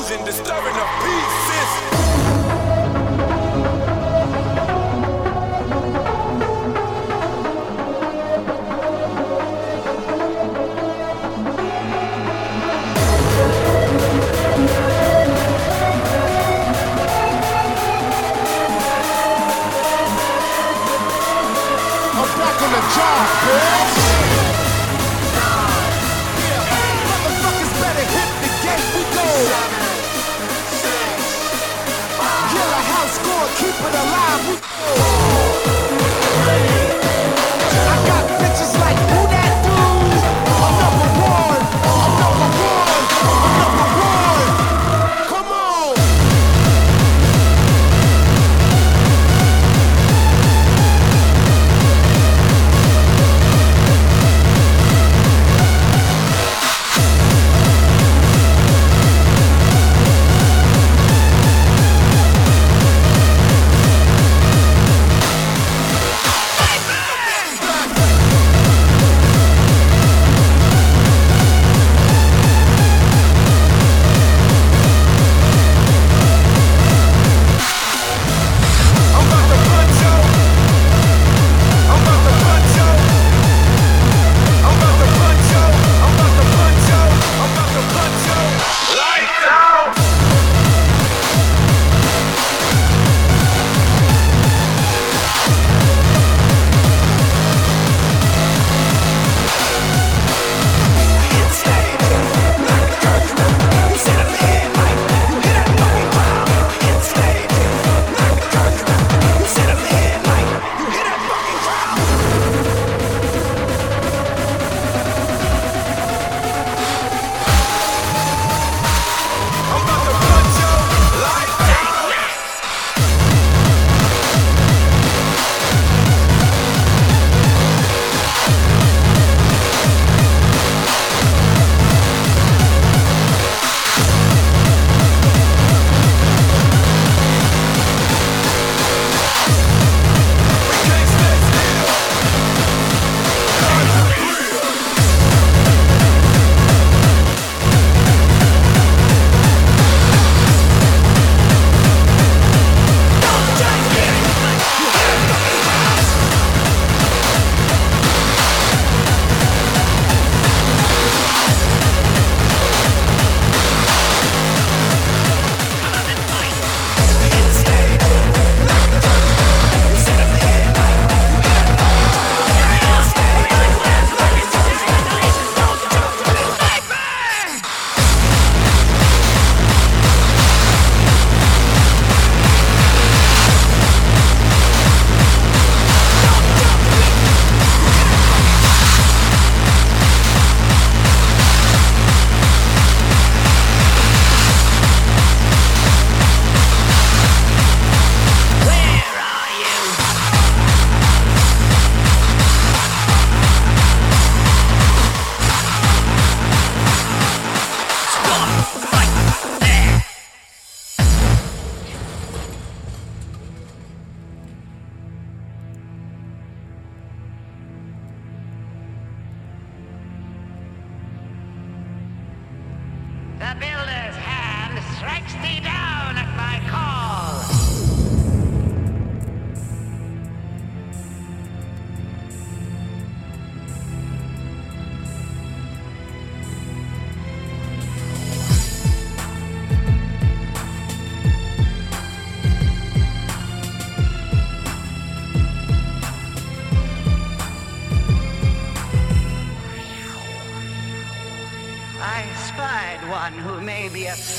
confusion, disturbing the peace, sis.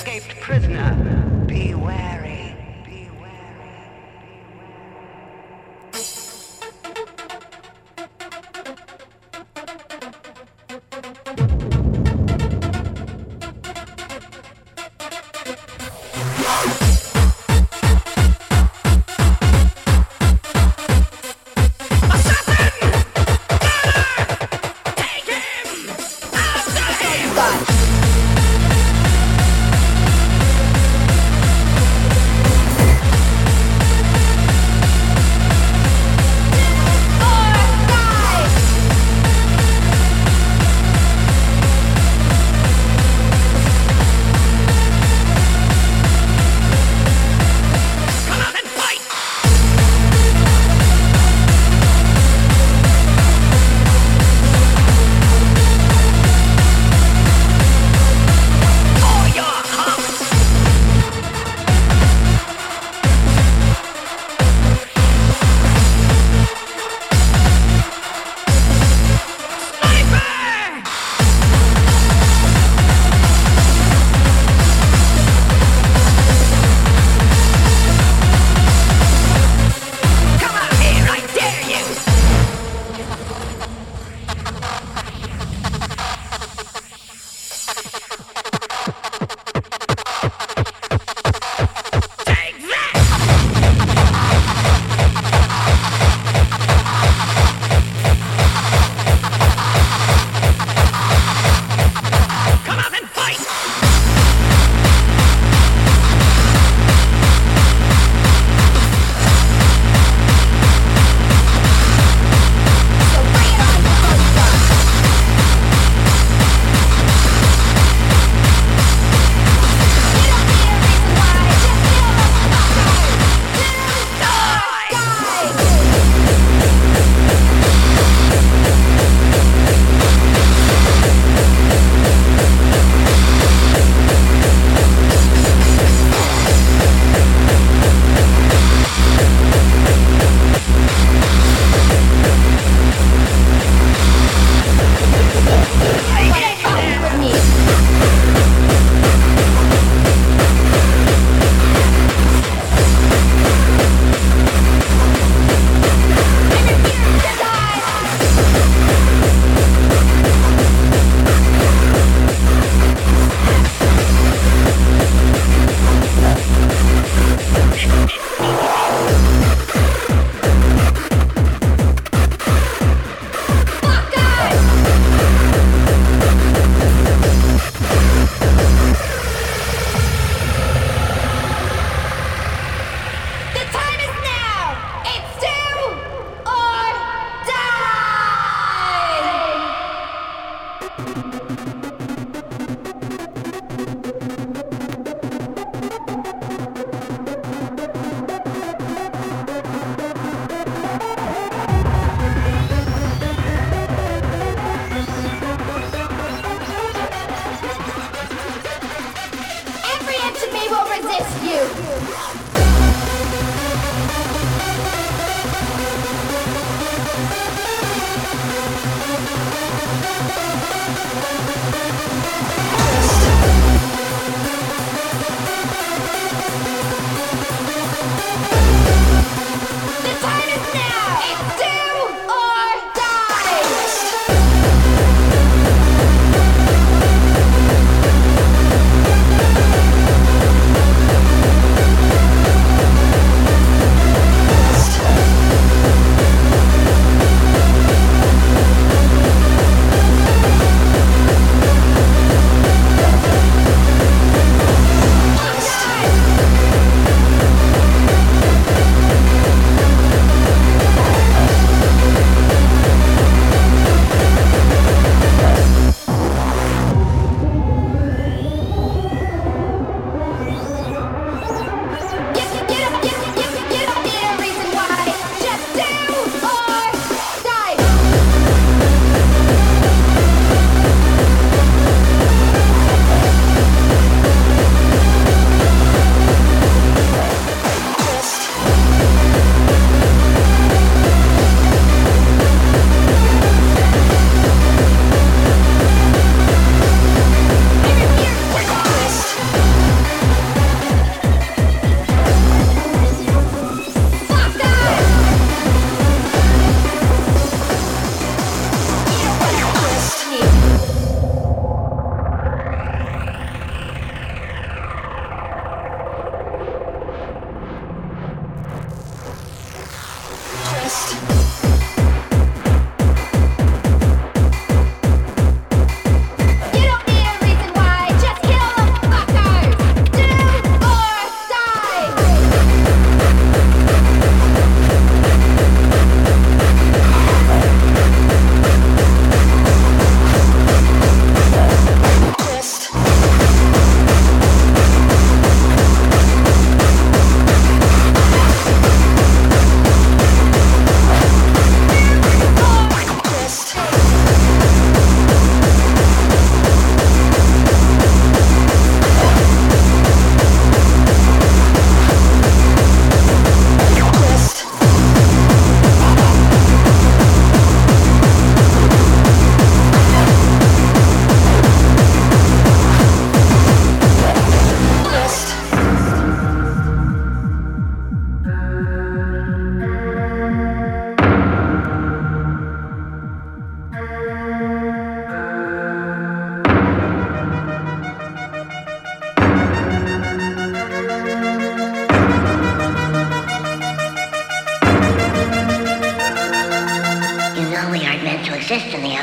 Escaped prisoner.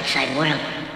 Stop it!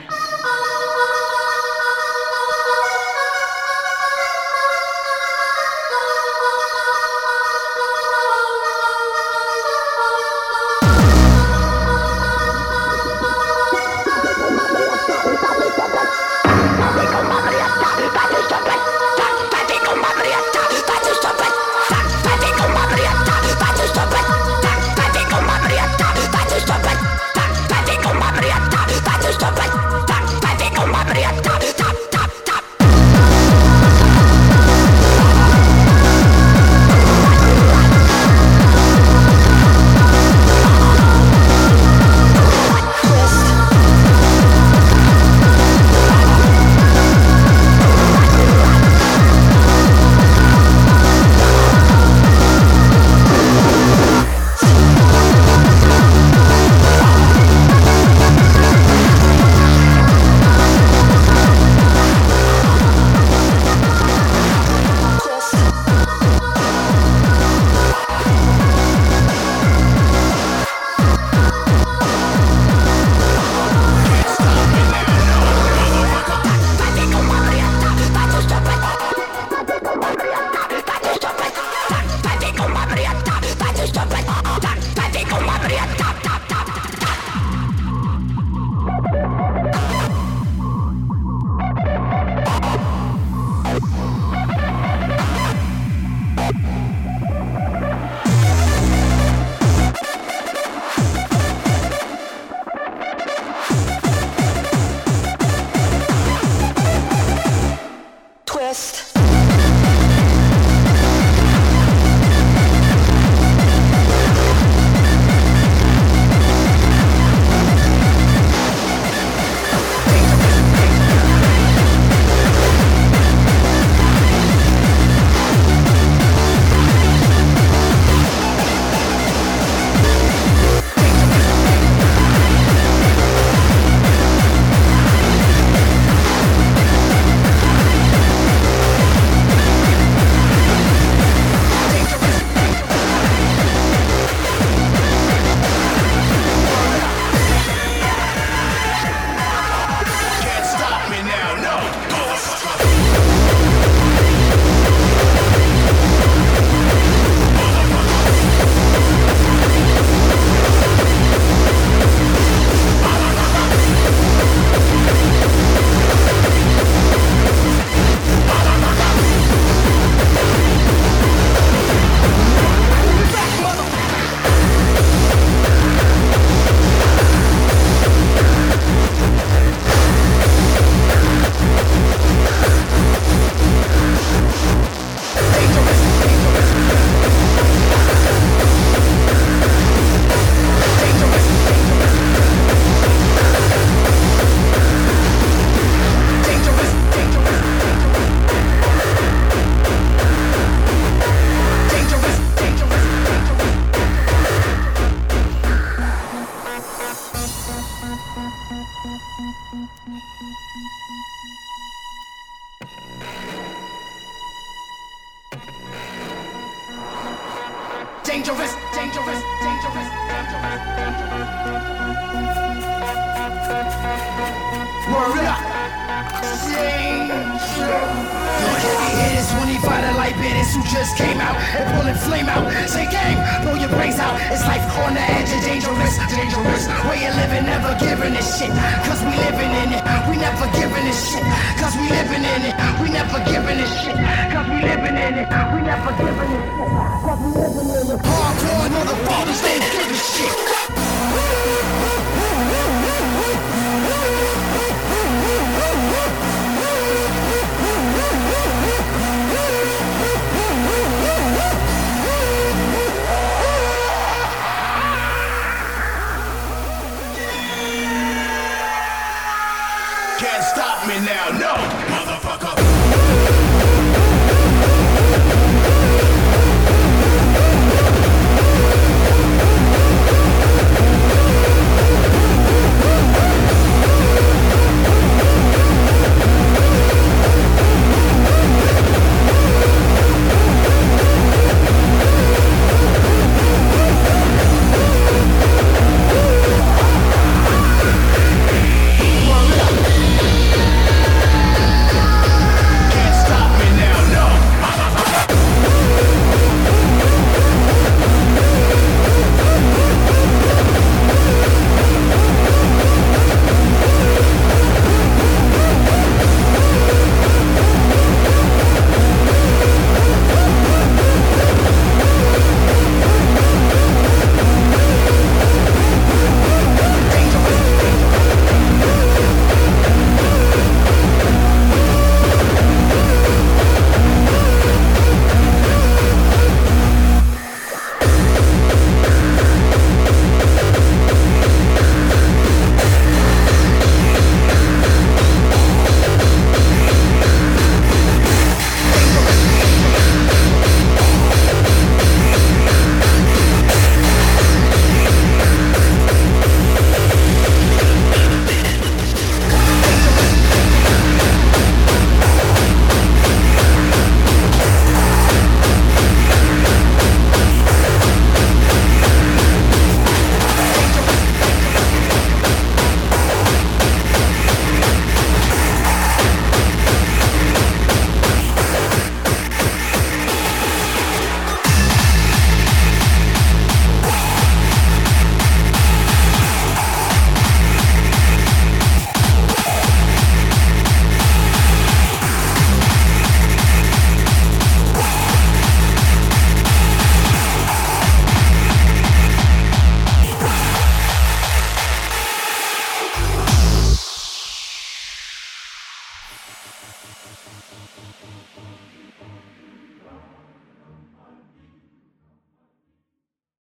living this shit, cause we living in it. We never giving this shit, cause we living in it. Hardcore motherfuckers, they giving shit.